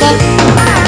Bye.